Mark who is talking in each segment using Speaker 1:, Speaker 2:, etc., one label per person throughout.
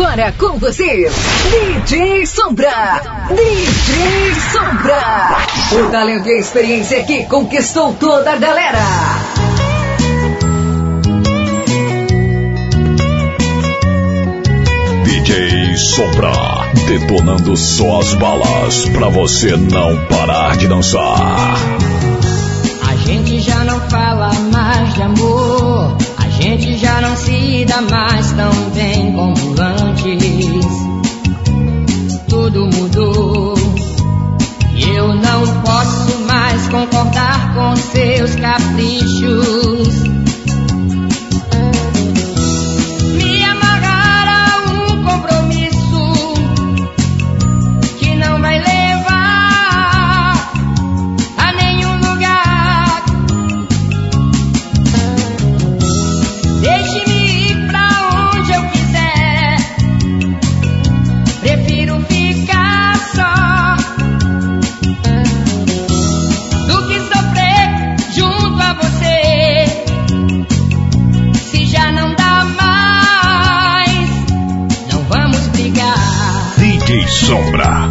Speaker 1: agora com você, DJ Sombra. DJ Sombra. O talento e a experiência que conquistou toda a galera.
Speaker 2: DJ Sombra, detonando só as balas pra você não parar de dançar.
Speaker 3: A gente já não fala mais de amor gente já não se dá mais tão bem como antes. Tudo mudou. E eu não posso mais concordar com seus caprichos.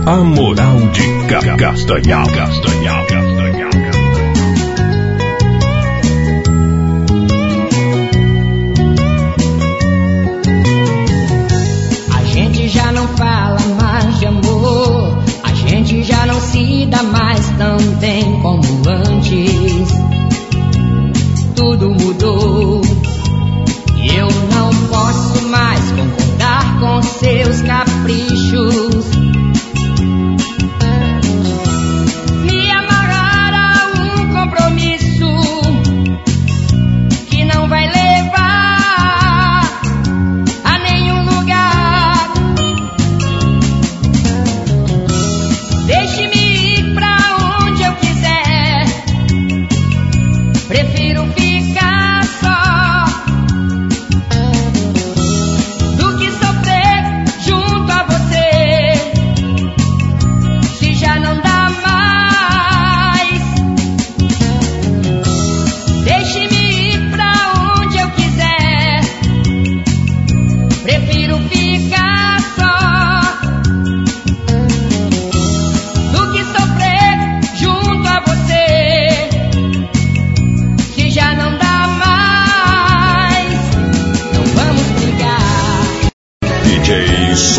Speaker 2: A moral de Castanhal, Castanhal, Castanhal.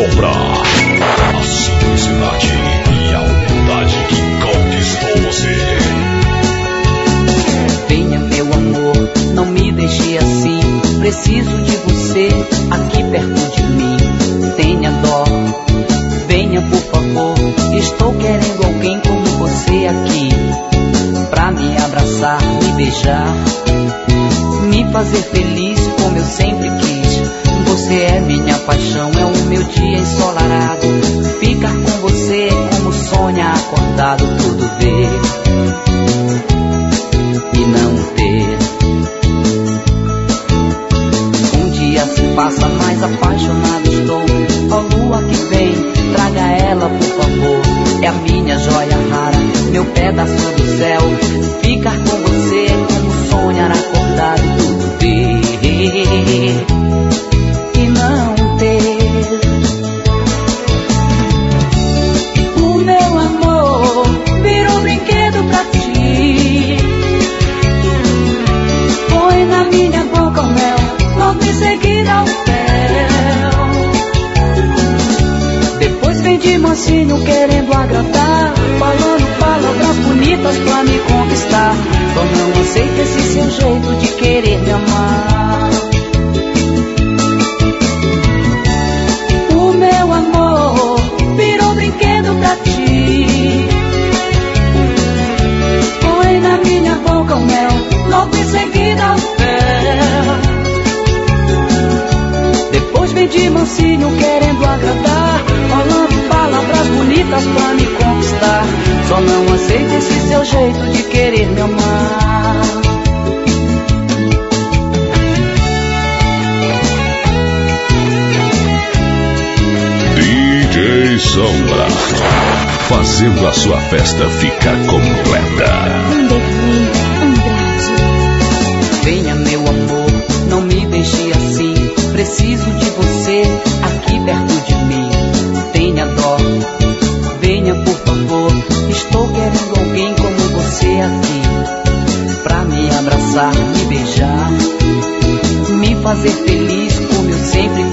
Speaker 2: sombra. Sombra.
Speaker 3: Fazendo a sua festa ficar completa. Vanderlei Andrade. Venha, meu amor, não me deixe assim. Preciso de você aqui perto de mim. Tenha dó, venha, por favor. Estou querendo alguém como você aqui.
Speaker 4: Pra me abraçar, me beijar, me fazer feliz como eu sempre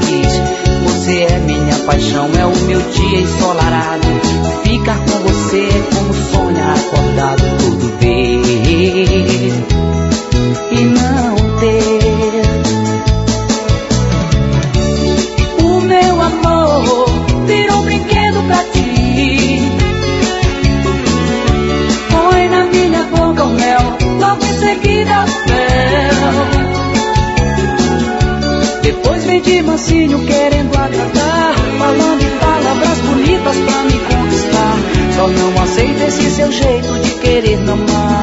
Speaker 4: paixão é o meu dia ensolarado. Ficar com você é como sonhar acordado todo ver e não ter. O meu amor virou brinquedo pra ti. Põe na minha boca o mel, logo em seguida o mel. Depois vem de mansinho querendo agradar falando em palavras bonitas pra me conquistar. Só não aceito esse seu jeito de querer mamar.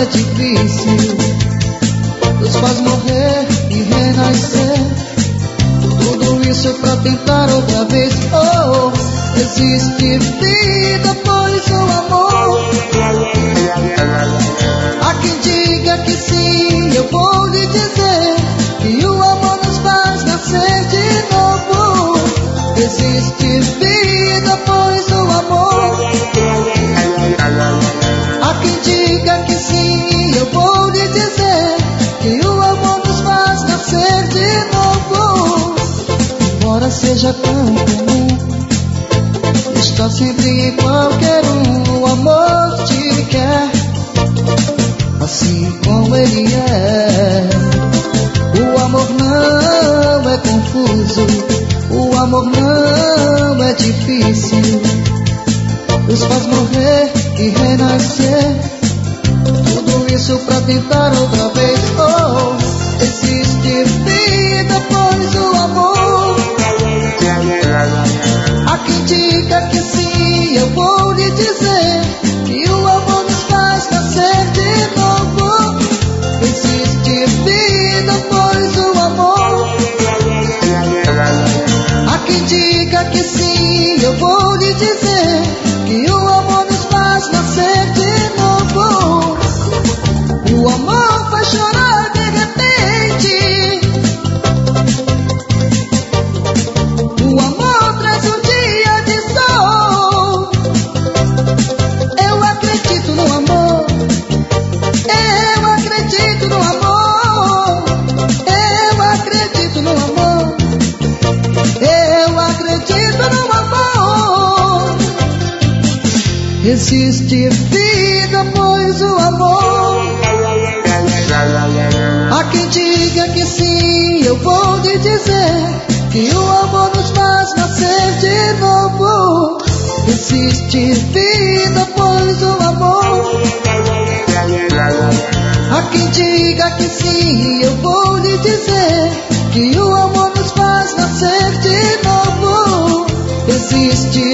Speaker 2: É
Speaker 5: difícil, nos faz morrer e renascer tudo isso pra tentar outra vez. Oh, existe vida, pois o amor. Há quem diga que sim, eu vou lhe dizer que o amor nos faz nascer de novo. Existe seja tão comum, está sempre em qualquer um. O amor te quer, assim como ele é. O amor não é confuso, o amor não é difícil. Nos faz morrer e renascer. Tudo isso pra tentar outra vez. Oh, existe vida, pois o amor. Quem diga que sim, eu vou lhe dizer que o amor nos faz nascer de novo. Existe vida, pois o amor. Há quem diga que sim, eu vou lhe dizer que o amor Vida, pois o amor. Há quem diga que sim, eu vou lhe dizer que o amor nos faz nascer de novo. Existe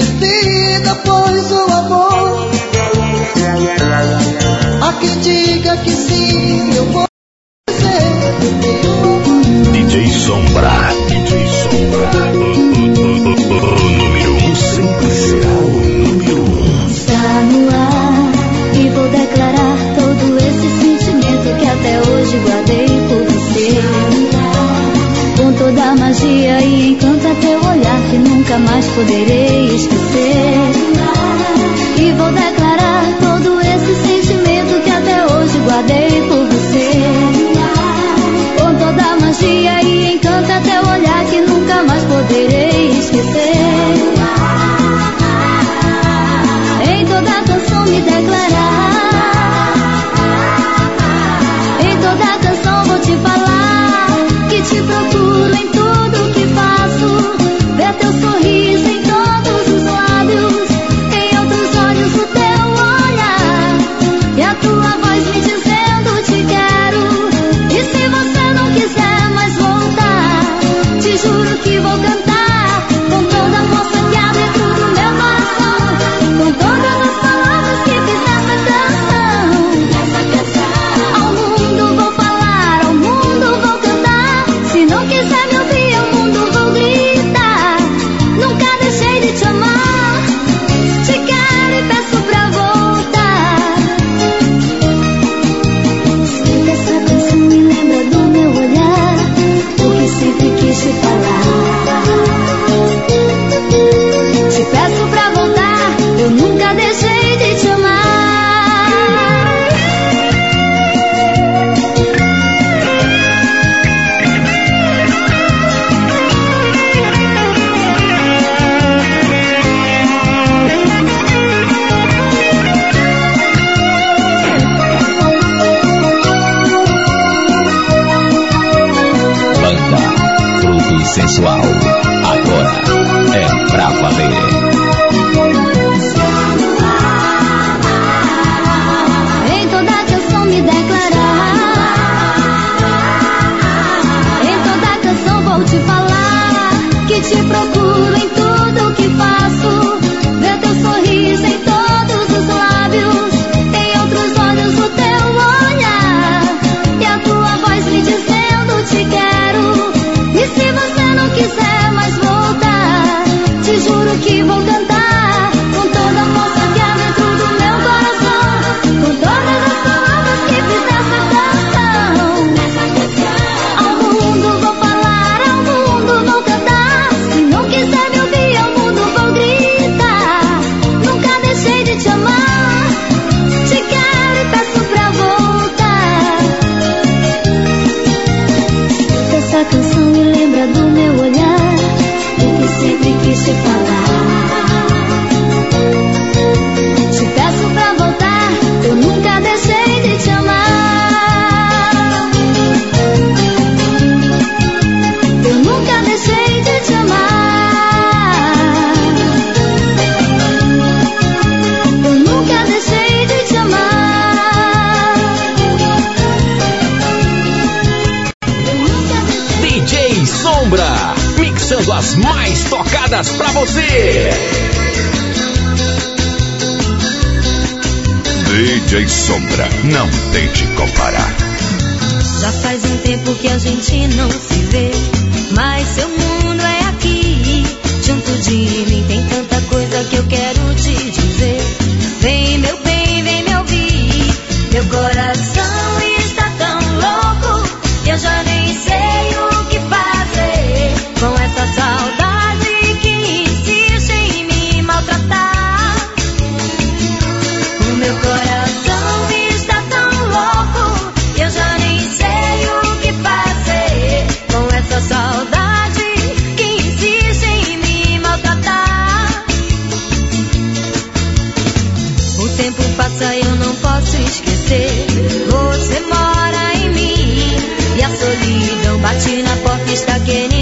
Speaker 5: que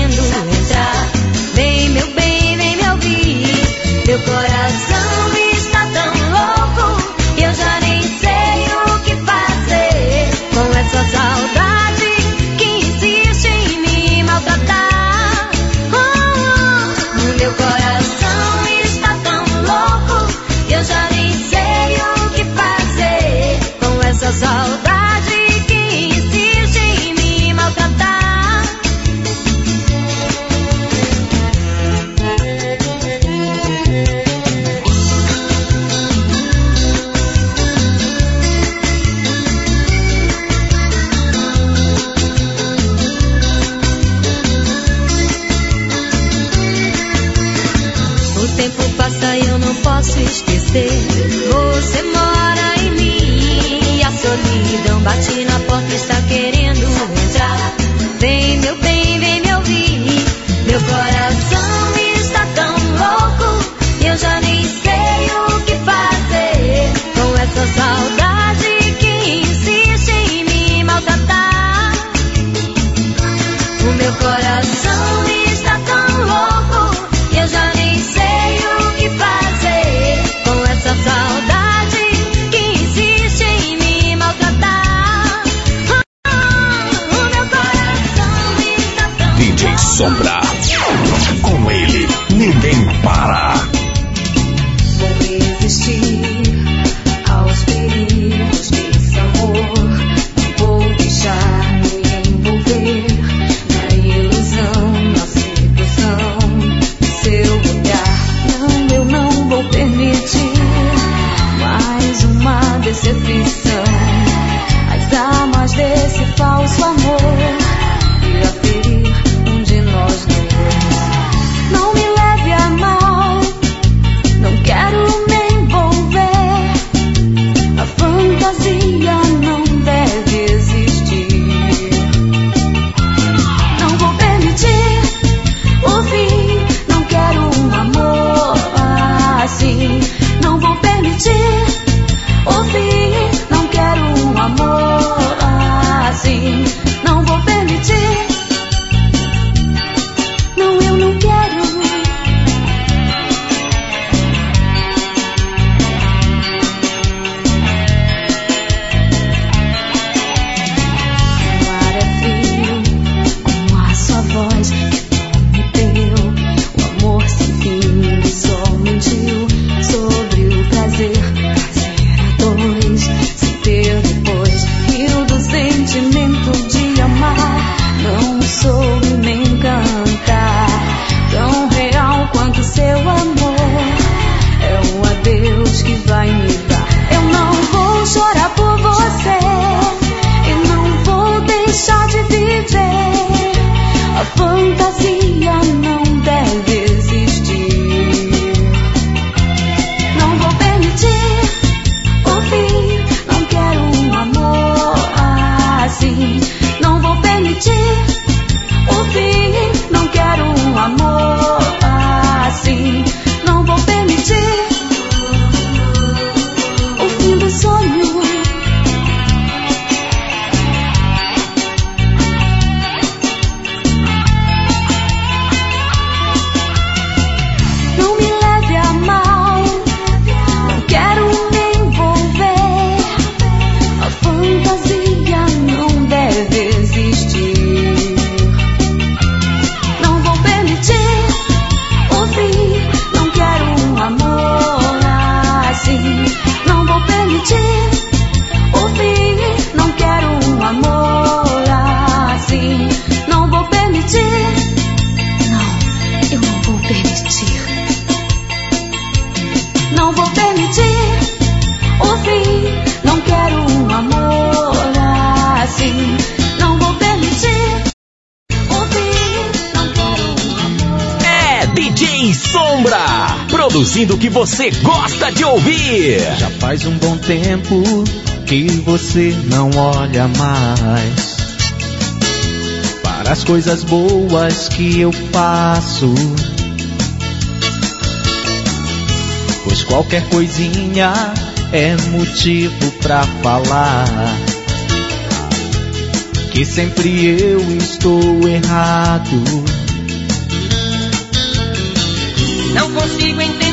Speaker 5: faz
Speaker 2: um
Speaker 6: bom tempo que você não olha mais para as coisas boas que eu faço. Pois qualquer coisinha é motivo pra falar que sempre eu estou errado.
Speaker 3: Não consigo entender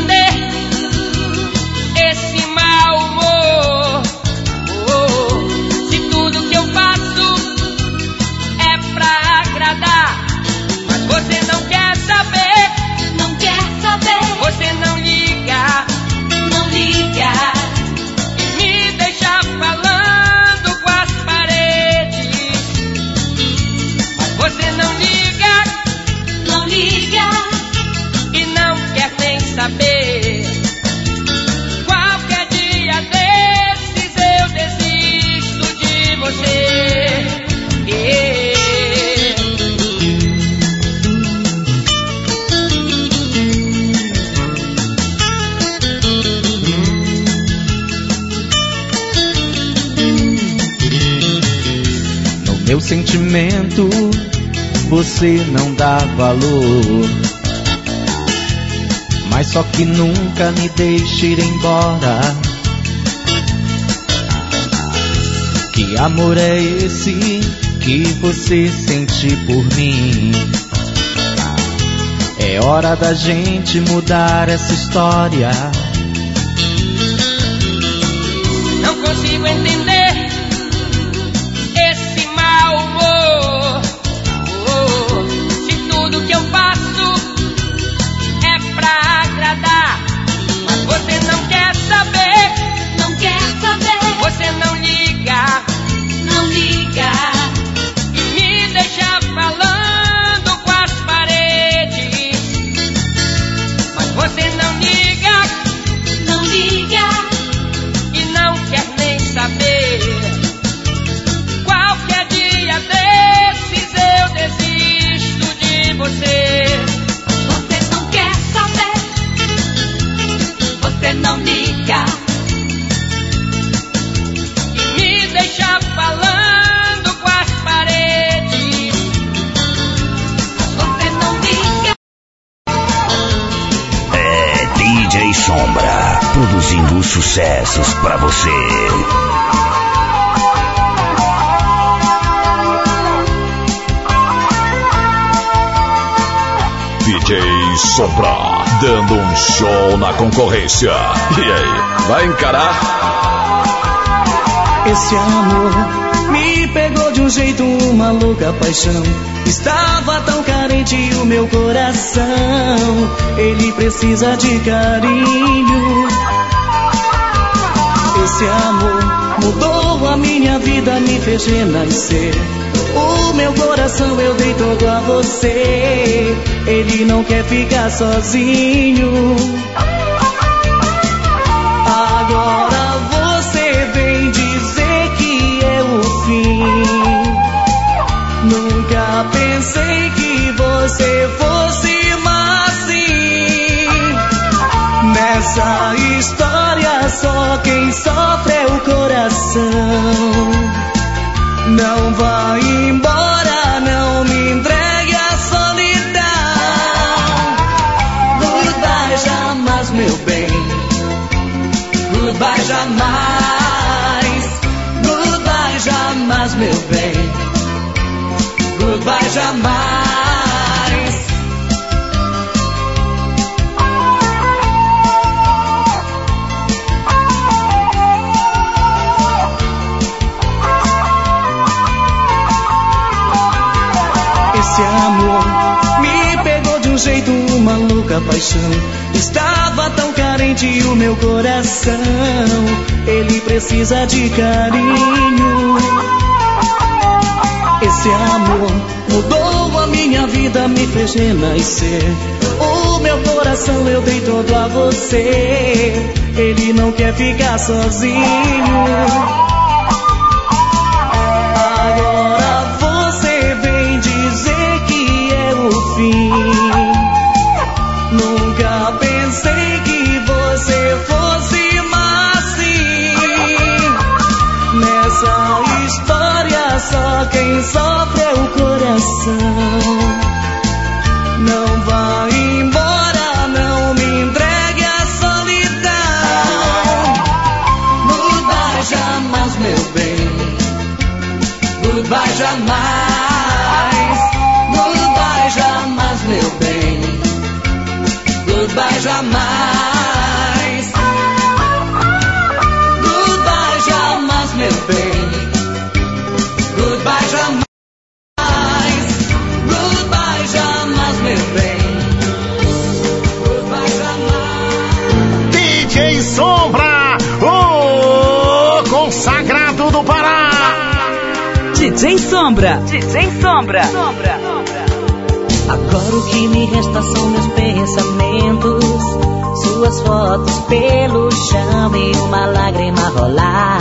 Speaker 6: meu sentimento, você não dá valor. Mas só que nunca me deixe ir embora. Que amor é esse que você sente por mim? É hora da gente mudar essa história.
Speaker 3: Você não liga. E me deixa falando com as paredes. Você não liga,
Speaker 7: É DJ Sombra, produzindo sucessos pra você. DJ Sombra, dando um show na concorrência. E aí, vai encarar?
Speaker 8: Esse amor me pegou de um jeito, uma louca paixão. Estava tão carente o meu coração. Ele precisa de carinho. Esse amor mudou a minha vida, me fez renascer. Meu coração eu dei todo a você. Ele não quer ficar sozinho. Agora você vem dizer que é o fim. Nunca pensei que você fosse assim. Nessa história só quem sofre é o coração. Não vá embora, não me entregue à solidão. Goodbye jamais, meu bem. Goodbye jamais. Goodbye jamais, meu bem. Goodbye jamais. Paixão. Estava tão carente o meu coração. Ele precisa de carinho. Esse amor mudou a minha vida, me fez renascer. O meu coração eu dei todo a você. Ele não quer ficar sozinho.
Speaker 9: DJ Sombra.
Speaker 4: Agora o que me resta são meus pensamentos. Suas fotos pelo chão e uma lágrima rolar.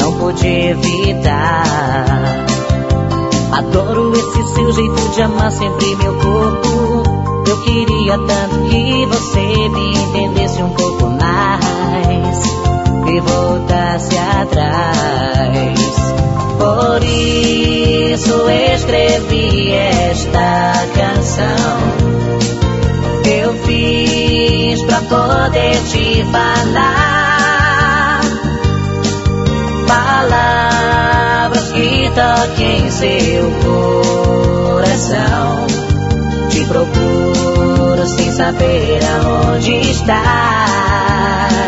Speaker 4: Não pude evitar. Adoro esse seu jeito de amar sempre meu corpo. Eu queria tanto que você me entendesse um pouco mais voltasse atrás. Por isso escrevi esta canção. Eu fiz pra poder te falar palavras que toquem seu coração. Te procuro sem saber aonde estás.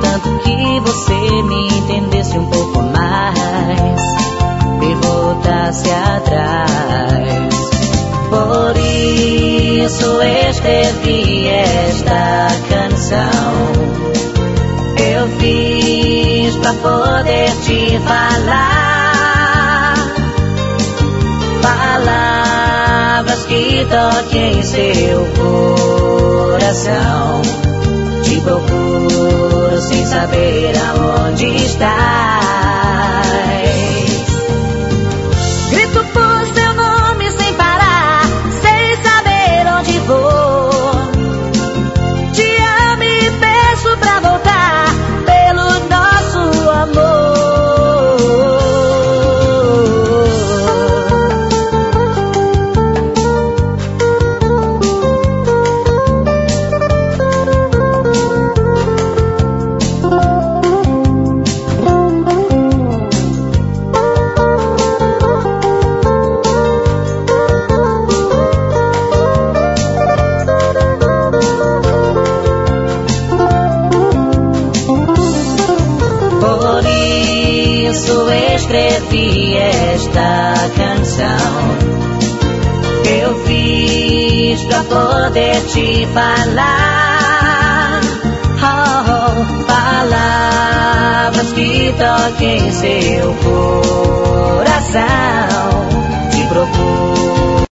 Speaker 4: Tanto que você me entendesse um pouco mais e voltasse atrás. Por isso escrevi esta canção. Eu fiz pra poder te falar palavras que toquem seu coração. Procuro sem saber aonde estás. Esta canção. Eu fiz pra poder te falar. Oh, palavras que toquem seu coração. Te procuro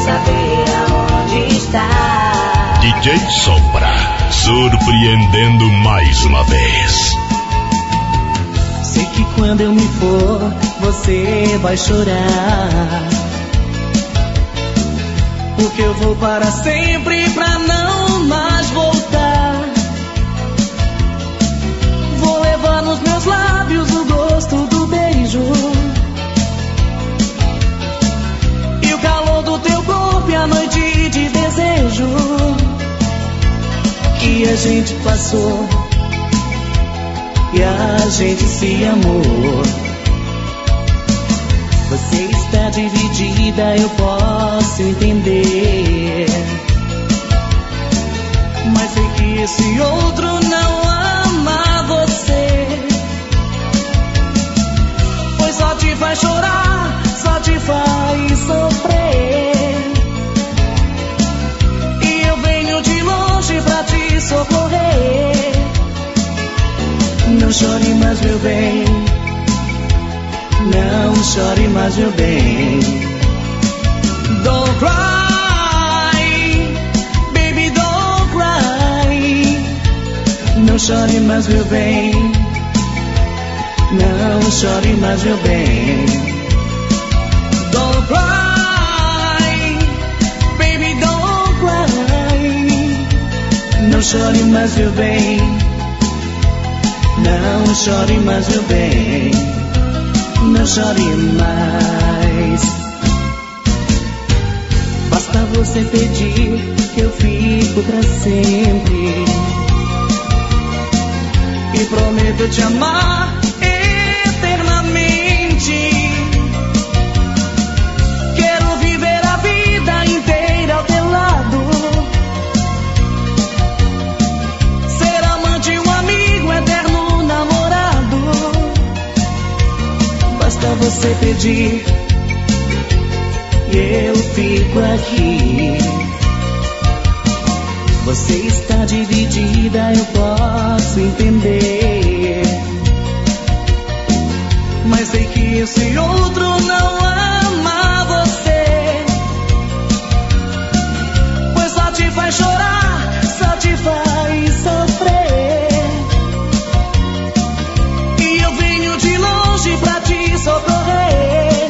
Speaker 4: saber aonde está.
Speaker 2: DJ Sombra, surpreendendo mais uma vez.
Speaker 8: Que quando eu me for, você vai chorar. Porque eu vou para sempre pra não mais voltar. Vou levar nos meus lábios o gosto do beijo. E o calor do teu corpo e a noite de desejo. Que a gente passou e a gente se amou. Você está dividida, eu posso entender. Mas sei que esse outro não mais, meu bem. Não chore mais, meu bem. Don't cry, baby, don't cry. Não chore mais, meu bem. Não chore mais, meu bem. Não chore mais. Basta você pedir que eu fico pra sempre. E prometo te amar eternamente. Quero viver a vida inteira ao teu lado. Ser amante, um amigo, eterno namorado. Basta você pedir e eu fico aqui. Você está dividida, eu posso entender. Mas sei que esse outro não ama você. Pois só te faz chorar, só te faz sofrer. E eu venho de longe pra te socorrer.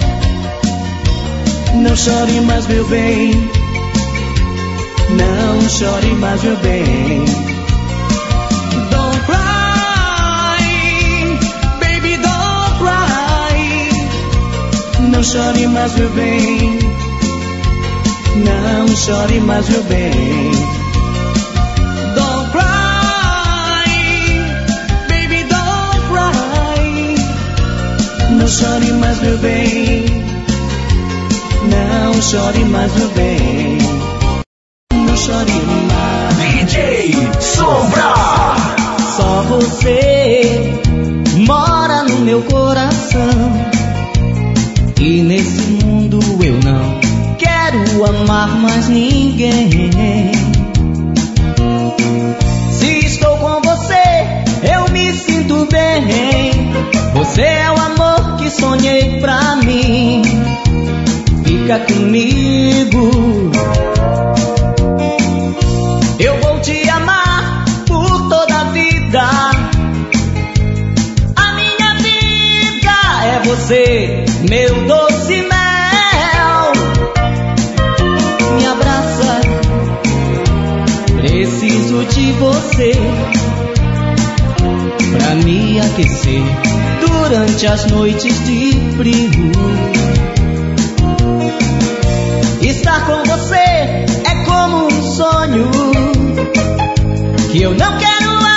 Speaker 8: Não chore mais, meu bem. Chore mais, meu bem. Don't cry, baby, don't cry. Não chore mais, meu bem. Não chore mais, meu bem. Don't cry, baby, don't cry. Não chore mais, meu bem. Não chore mais, meu bem. Chore.
Speaker 7: DJ Sombra.
Speaker 8: Só você mora no meu coração. E nesse mundo eu não quero amar mais ninguém. Se estou com você, eu me sinto bem. Você é o amor que sonhei pra mim. Fica comigo. Você, meu doce mel. Me abraça, preciso de você. Pra me aquecer durante as noites de frio. Estar com você é como um sonho que eu não quero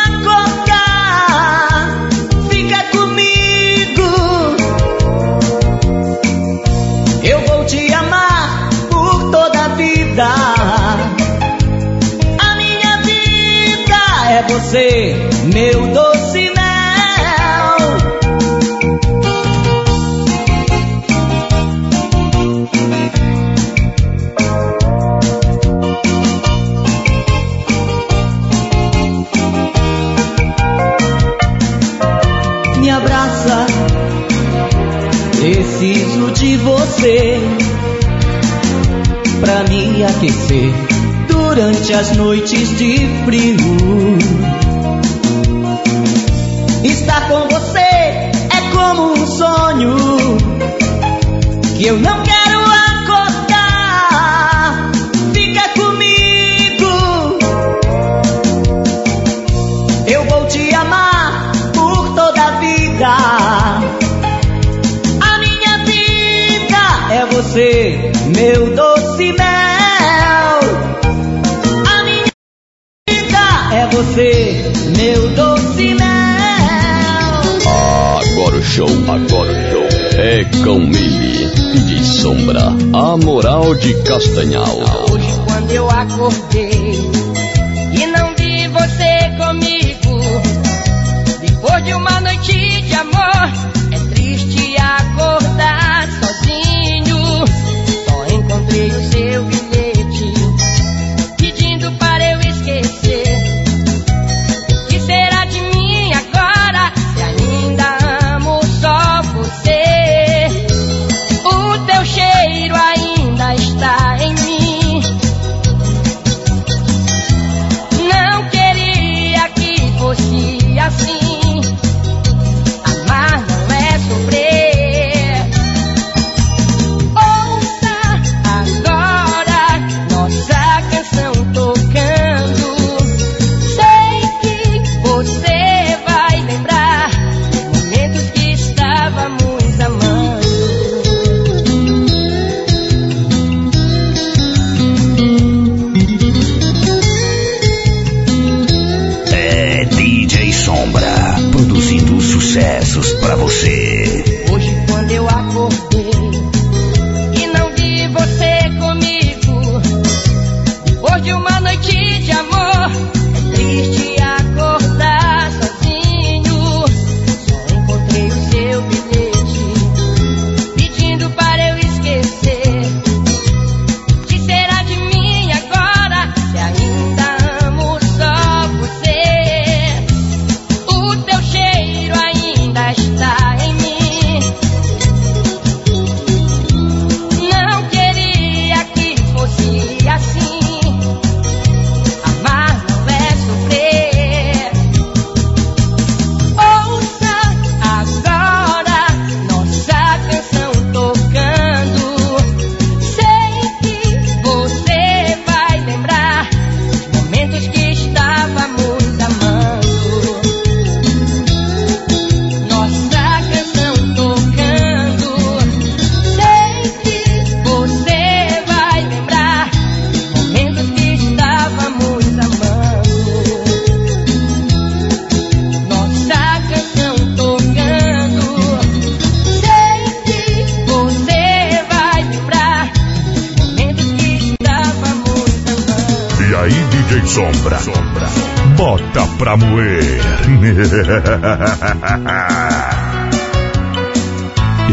Speaker 8: você, meu doce me abraça. Preciso de você pra me aquecer durante as noites de frio. Com você é como um sonho que eu não quero acordar. Fica comigo. Eu vou te amar por toda a vida. A minha vida é você, meu doce mel. A minha vida é você, meu doce mel.
Speaker 7: Show, agora o show é com Mili de Sombra, a moral de Castanhal.
Speaker 3: Hoje quando eu acordei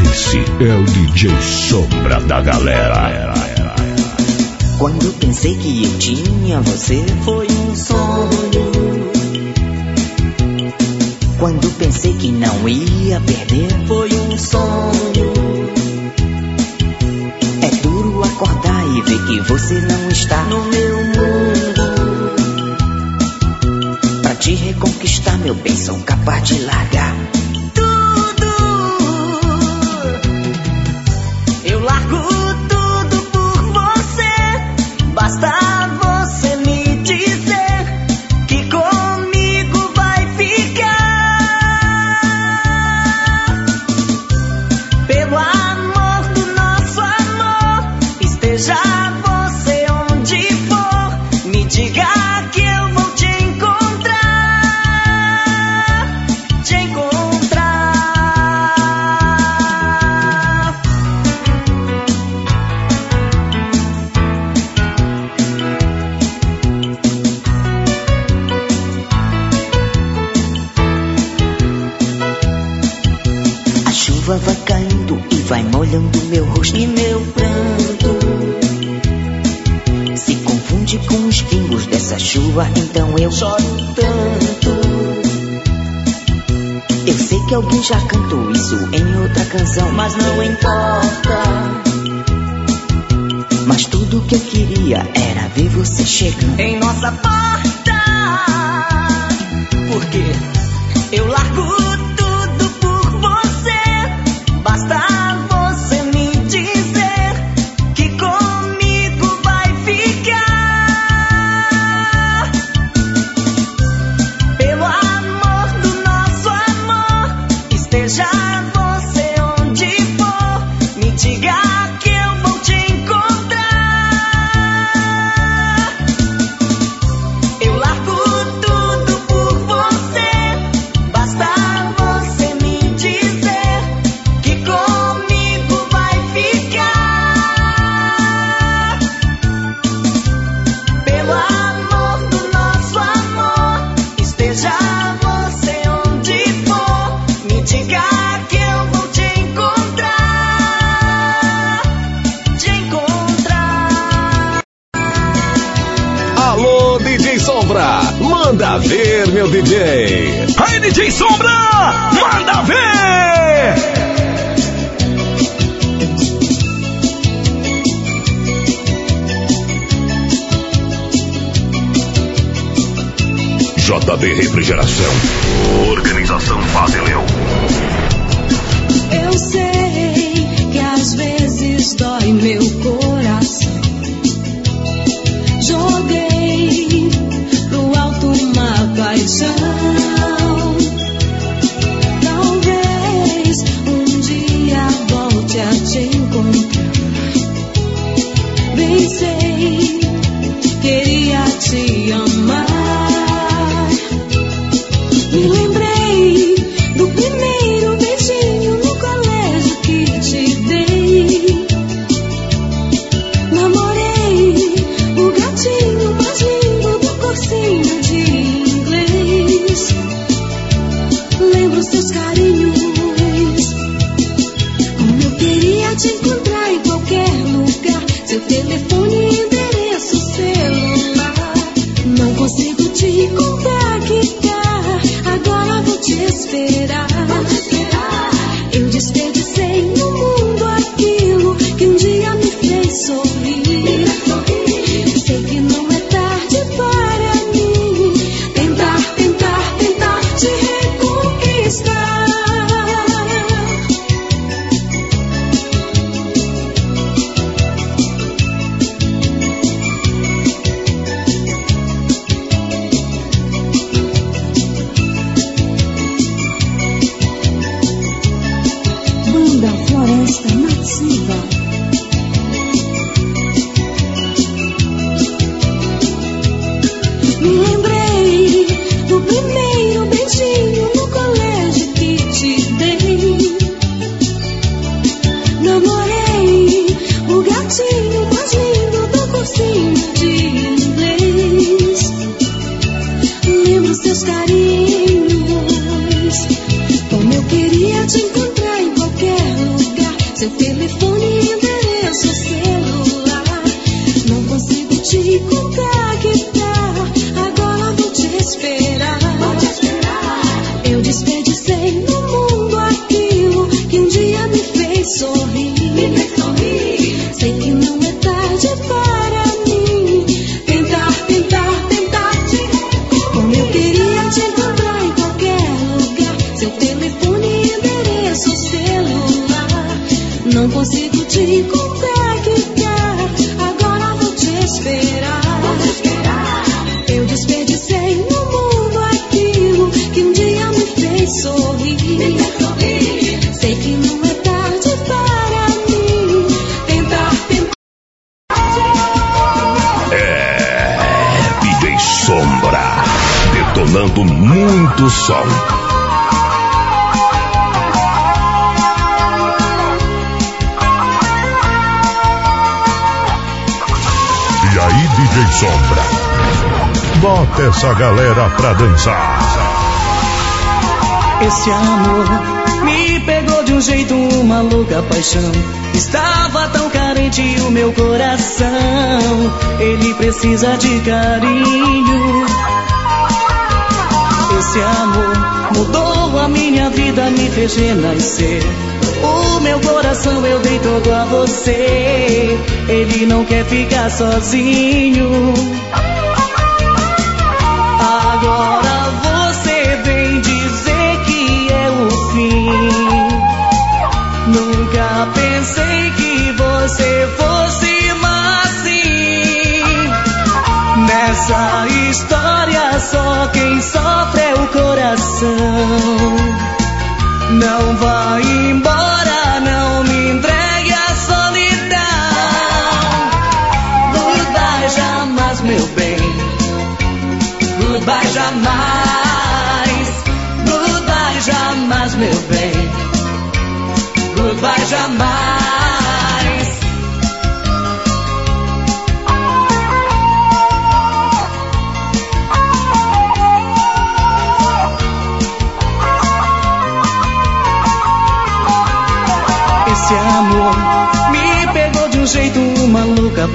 Speaker 7: Esse é o DJ Sombra da galera.
Speaker 8: Quando pensei que eu tinha você, foi um sonho. Quando pensei que não ia perder, foi um sonho. É duro acordar e ver que você não está no meu mundo. Reconquistar, meu bem, sou capaz de largar já cantou isso em outra canção, mas não importa. Mas tudo que eu queria era ver você chegando em nossa porta.
Speaker 10: desire.
Speaker 8: Esse amor me pegou de um jeito, uma louca paixão. Estava tão carente o meu coração. Ele precisa de carinho. Esse amor mudou a minha vida, me fez renascer. O meu coração eu dei todo a você. Ele não quer ficar sozinho. Você fosse assim. Nessa história só quem sofre é o coração. Não vai embora, não me entregue a solidão. Goodbye jamais, meu bem. Goodbye jamais, goodbye jamais, meu bem. Goodbye jamais.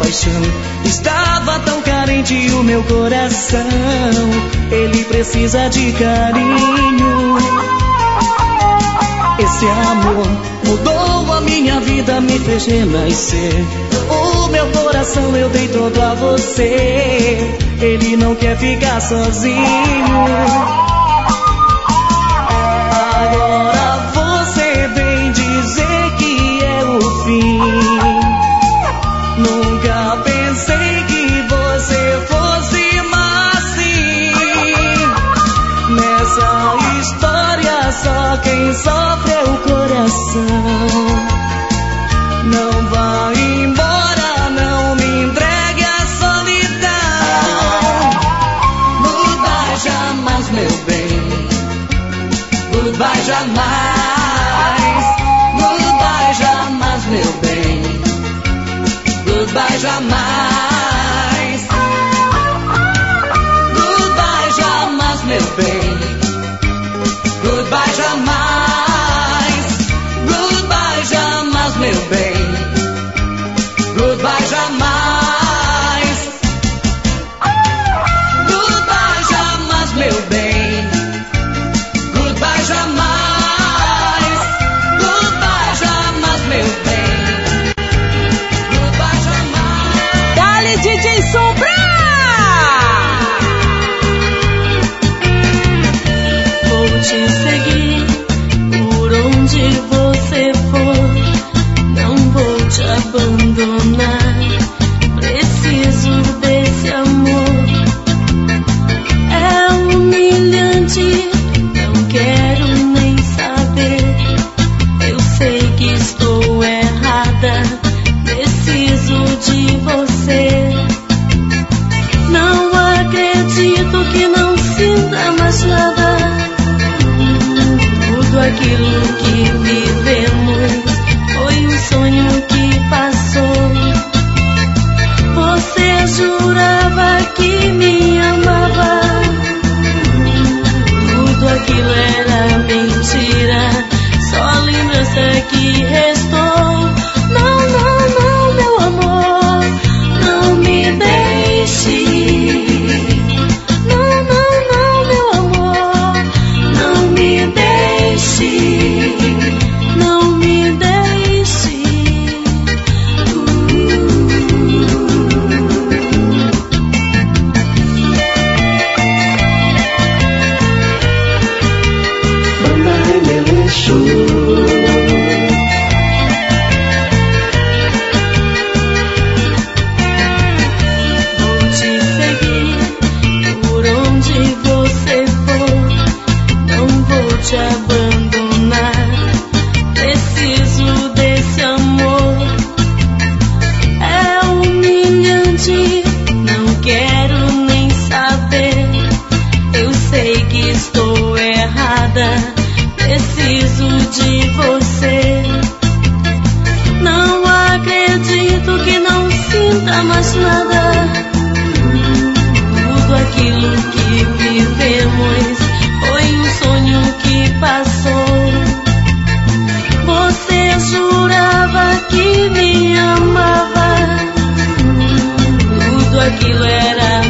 Speaker 8: Paixão. Estava tão carente o meu coração. Ele precisa de carinho. Esse amor mudou a minha vida, me fez renascer. O meu coração eu dei todo a você. Ele não quer ficar sozinho. Meu bem. Goodbye jamais.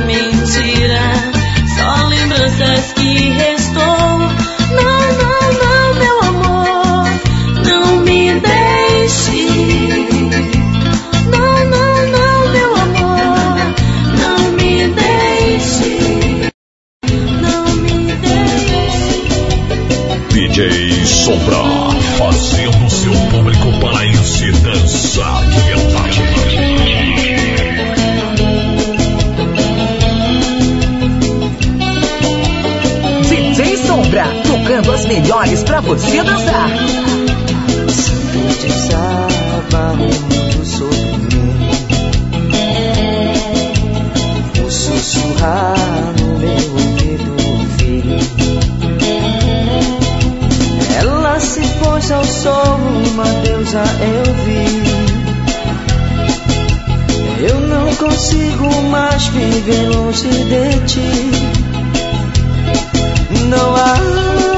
Speaker 11: mentira. Só lembranças que restou. Não, não, não, meu amor, não me deixe. Não, não, não, meu amor, não me deixe. Não me deixe.
Speaker 7: DJ Sombra.
Speaker 1: melhores para você dançar.
Speaker 8: Sussurrar no meu ouvido. Ela se pôs ao sol, uma deusa eu vi. Eu não consigo mais viver longe de ti. Não há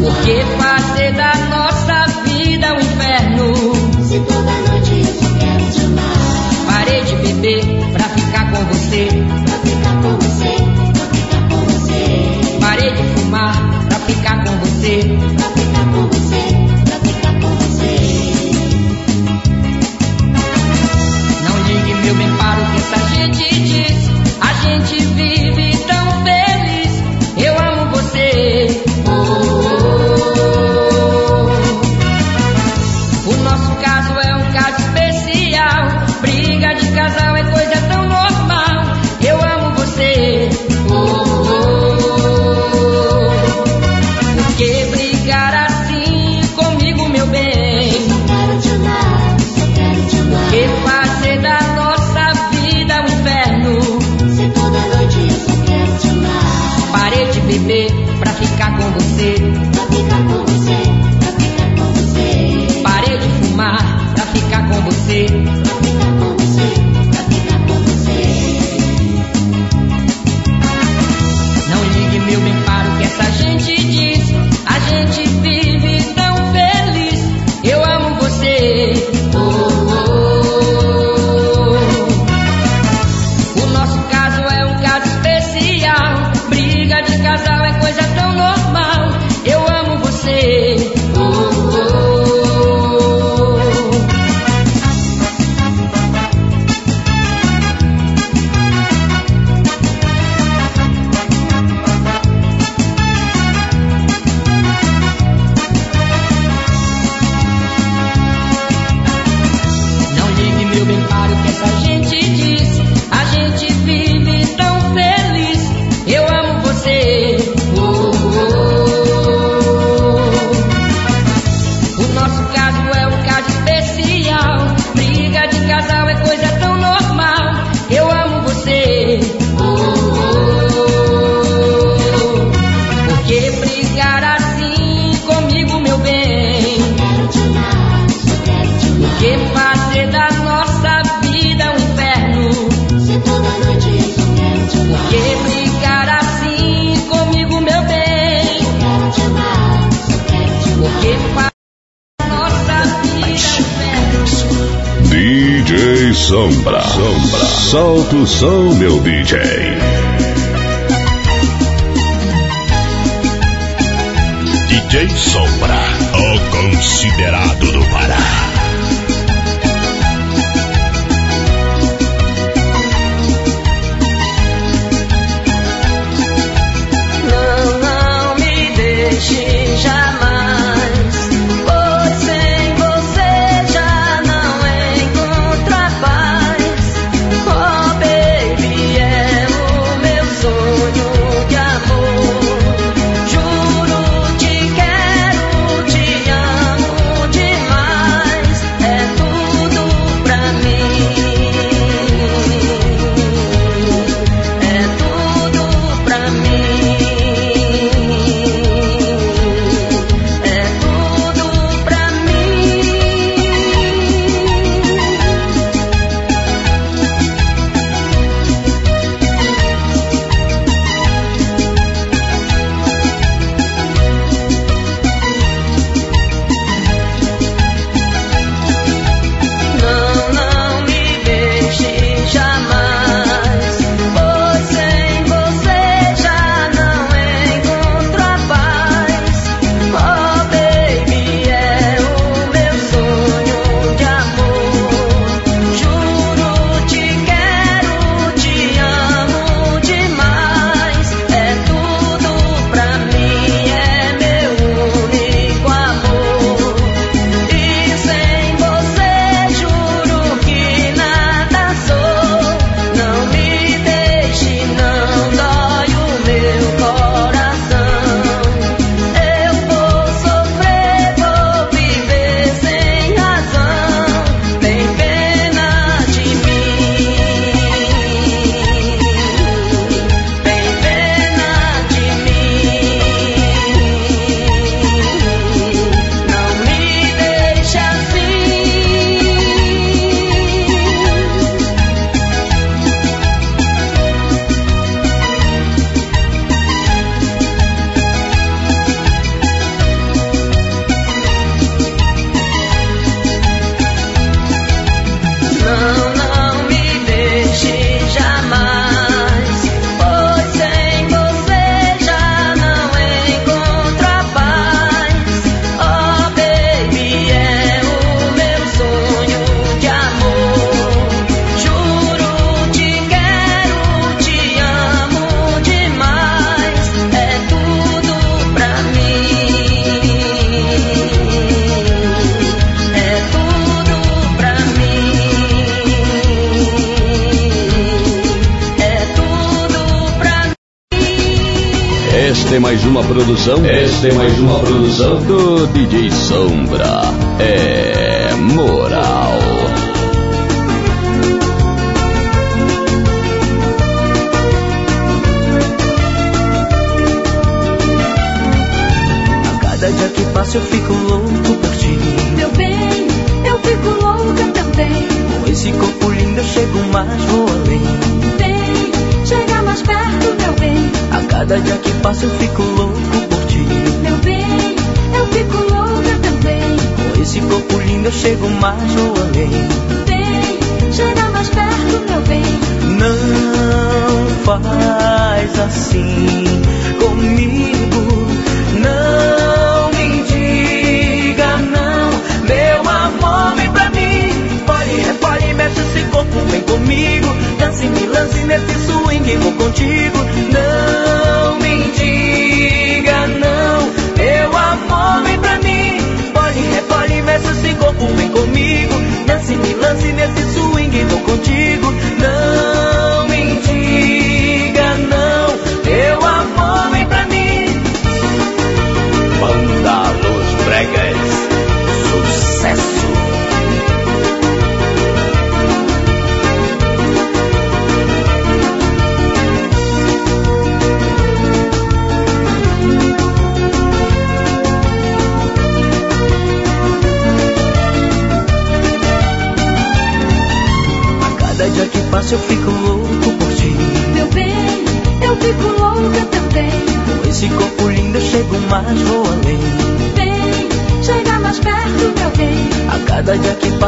Speaker 3: quero te
Speaker 2: Solta o som, meu DJ. DJ Sol. tem mais uma produção do DJ Sombra.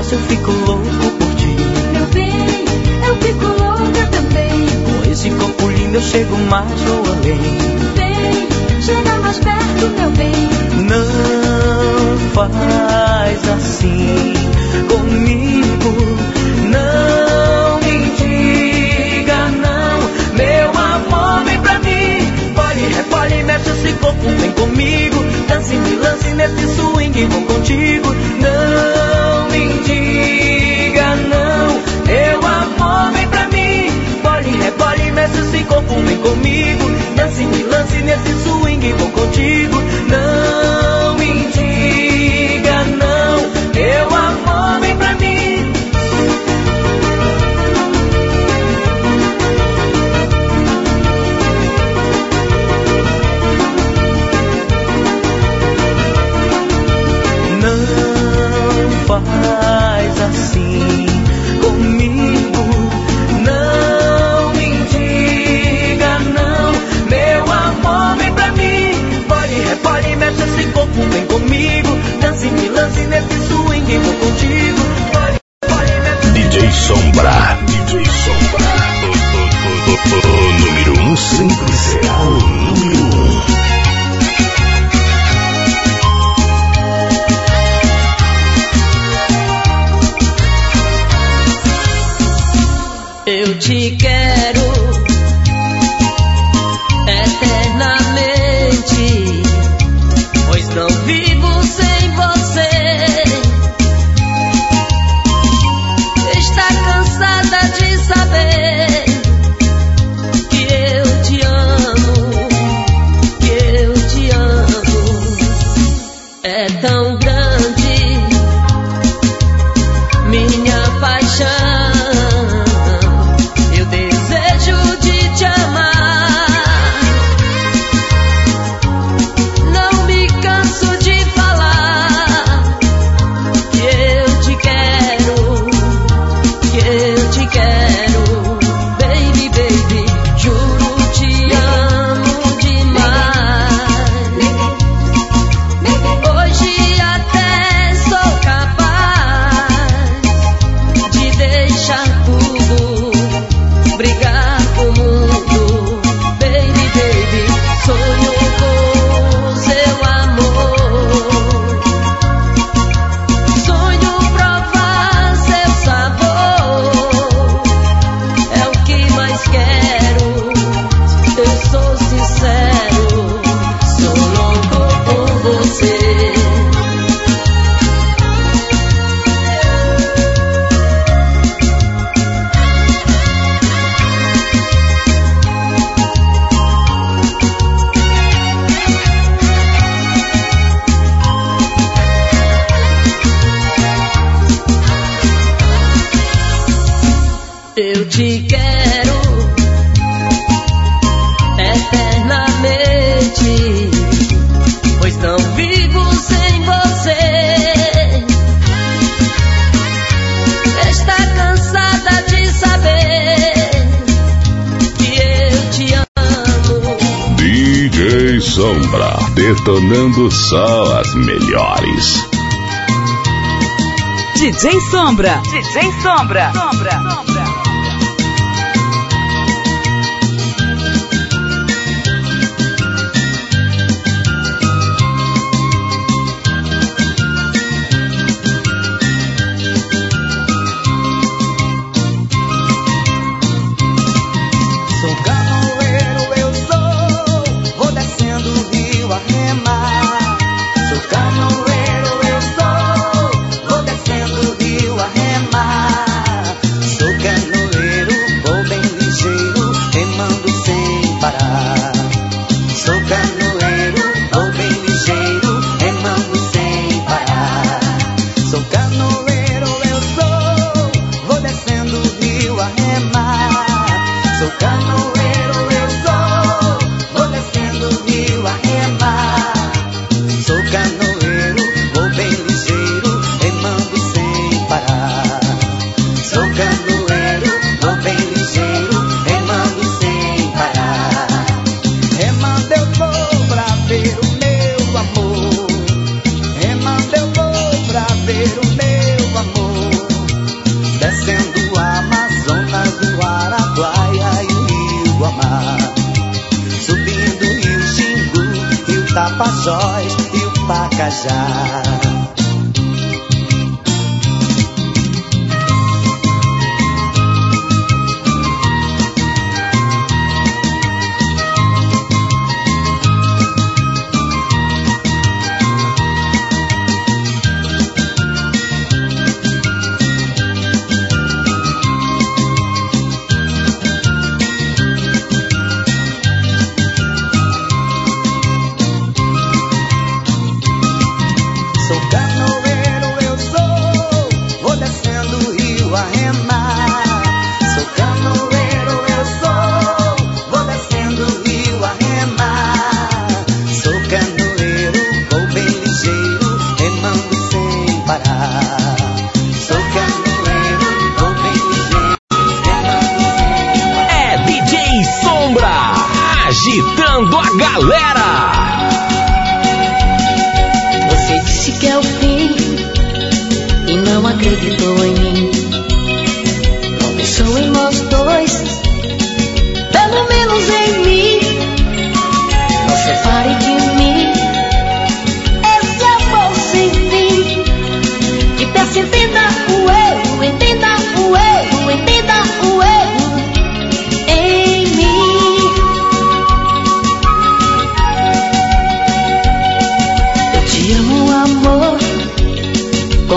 Speaker 7: Se eu fico louco por ti.
Speaker 10: Meu bem, eu fico louca também.
Speaker 7: Com esse corpo lindo eu chego mais ou além.
Speaker 10: Vem, chega mais perto, meu bem.
Speaker 7: Não faz assim comigo. Não me diga não, meu amor, vem pra mim. Pare, repare, mexe esse corpo, vem comigo. Dance, me lance nesse swing, vou contigo. Não se confundem comigo. Dance,
Speaker 2: assim me lance nesse swing, vou contigo. Não comigo. Dance, me lance nesse swing, vou contigo.
Speaker 11: DJ Sombra. DJ Sombra. O, o, o, o número um sempre será o
Speaker 8: Sem sombra. sombra.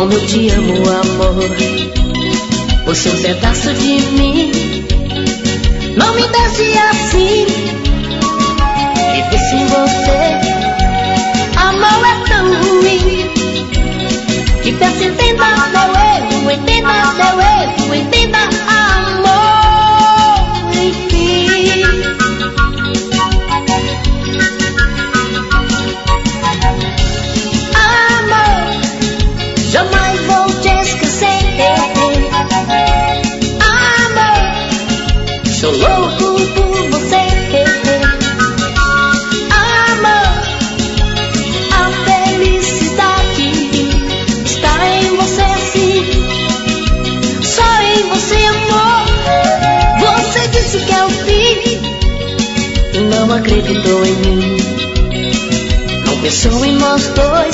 Speaker 8: Como te amo, amor. Você é um pedaço de mim. Não me deixe assim. Viver sem você. Amor é tão ruim. Que
Speaker 12: peço entenda, meu erro, entenda, meu
Speaker 11: erro, entenda.
Speaker 13: acreditou em mim. Não pensou em nós dois